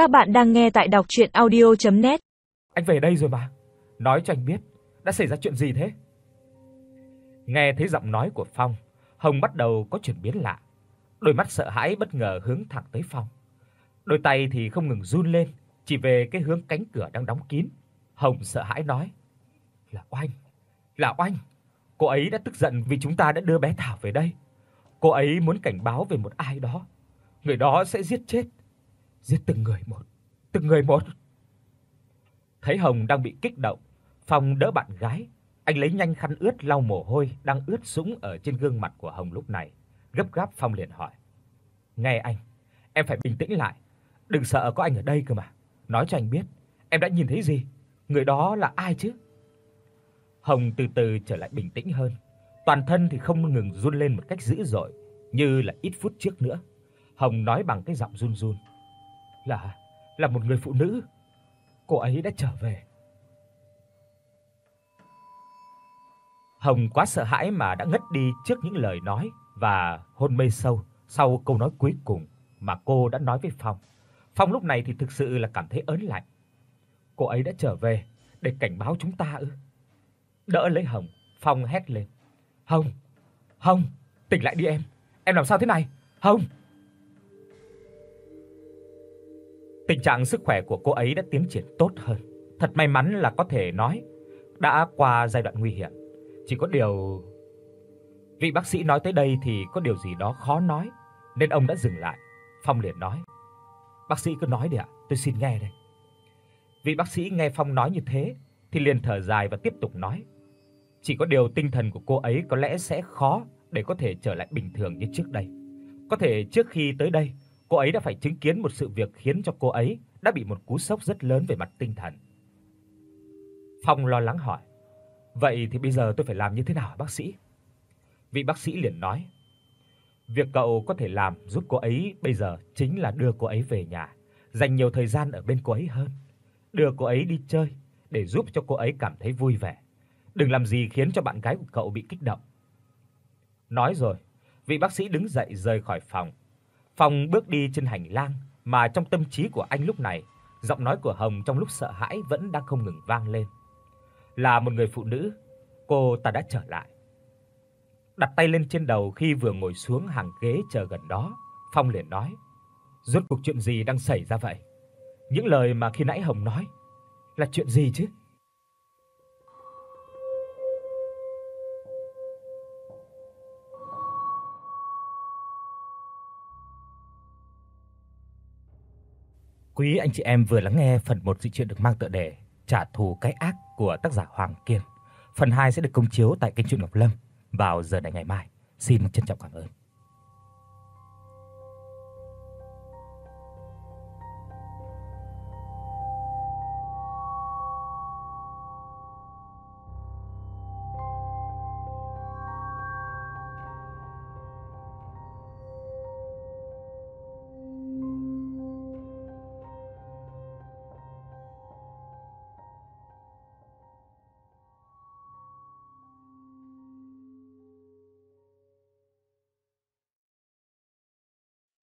Các bạn đang nghe tại đọc audio net Anh về đây rồi mà, nói cho anh biết, đã xảy ra chuyện gì thế? Nghe thấy giọng nói của Phong, Hồng bắt đầu có chuyển biến lạ. Đôi mắt sợ hãi bất ngờ hướng thẳng tới Phong. Đôi tay thì không ngừng run lên, chỉ về cái hướng cánh cửa đang đóng kín. Hồng sợ hãi nói: "Là Oanh, là Oanh. Cô ấy đã tức giận vì chúng ta đã đưa bé Thảo về đây. Cô ấy muốn cảnh báo về một ai đó. Người đó sẽ giết chết, giết từng người một, từng người một." Thấy Hồng đang bị kích động, Phong đỡ bạn gái, anh lấy nhanh khăn ướt lau mồ hôi đang ướt sũng ở trên gương mặt của Hồng lúc này, gấp gáp Phong liền hỏi: "Nghe anh, em phải bình tĩnh lại, đừng sợ có anh ở đây cơ mà. Nói cho anh biết, em đã nhìn thấy gì? Người đó là ai chứ?" Hồng từ từ trở lại bình tĩnh hơn, toàn thân thì không ngừng run lên một cách dữ dội, như là ít phút trước nữa. Hồng nói bằng cái giọng run run: "Là là một người phụ nữ. Cô ấy đã trở về." Hồng quá sợ hãi mà đã ngất đi trước những lời nói và hôn mê sâu sau câu nói cuối cùng mà cô đã nói với Phong. Phong lúc này thì thực sự là cảm thấy ớn lạnh. Cô ấy đã trở về để cảnh báo chúng ta ư? Đỡ lấy Hồng, Phong hét lên. "Hồng, Hồng, tỉnh lại đi em. Em làm sao thế này? Hồng!" Tình trạng sức khỏe của cô ấy đã tiến triển tốt hơn. Thật may mắn là có thể nói đã qua giai đoạn nguy hiểm. Chỉ có điều vị bác sĩ nói tới đây thì có điều gì đó khó nói, nên ông đã dừng lại. Phong liền nói: "Bác sĩ cứ nói đi ạ, tôi xin nghe đây." Vị bác sĩ nghe Phong nói như thế thì liền thở dài và tiếp tục nói: "Chỉ có điều tinh thần của cô ấy có lẽ sẽ khó để có thể trở lại bình thường như trước đây. Có thể trước khi tới đây, cô ấy đã phải chứng kiến một sự việc khiến cho cô ấy đã bị một cú sốc rất lớn về mặt tinh thần." Phong lo lắng hỏi: Vậy thì bây giờ tôi phải làm như thế nào bác sĩ? Vị bác sĩ liền nói: Việc cậu có thể làm giúp cô ấy bây giờ chính là đưa cô ấy về nhà, dành nhiều thời gian ở bên cô ấy hơn, đưa cô ấy đi chơi để giúp cho cô ấy cảm thấy vui vẻ. Đừng làm gì khiến cho bạn gái của cậu bị kích động. Nói rồi, vị bác sĩ đứng dậy rời khỏi phòng. Phong bước đi trên hành lang mà trong tâm trí của anh lúc này, giọng nói của Hồng trong lúc sợ hãi vẫn đang không ngừng vang lên là một người phụ nữ, cô ta đã trở lại. Đặt tay lên trên đầu khi vừa ngồi xuống hàng ghế chờ gần đó, Phong liền nói: "Rốt cuộc chuyện gì đang xảy ra vậy? Những lời mà khi nãy Hồng nói là chuyện gì chứ?" Quý anh chị em vừa lắng nghe phần 1 dị truyện được mang tựa đề Trả thù cái ác của tác giả Hoàng Kiên. Phần 2 sẽ được công chiếu tại kênh truyện Ngọc Lâm vào giờ này ngày mai. Xin trân trọng cảm ơn.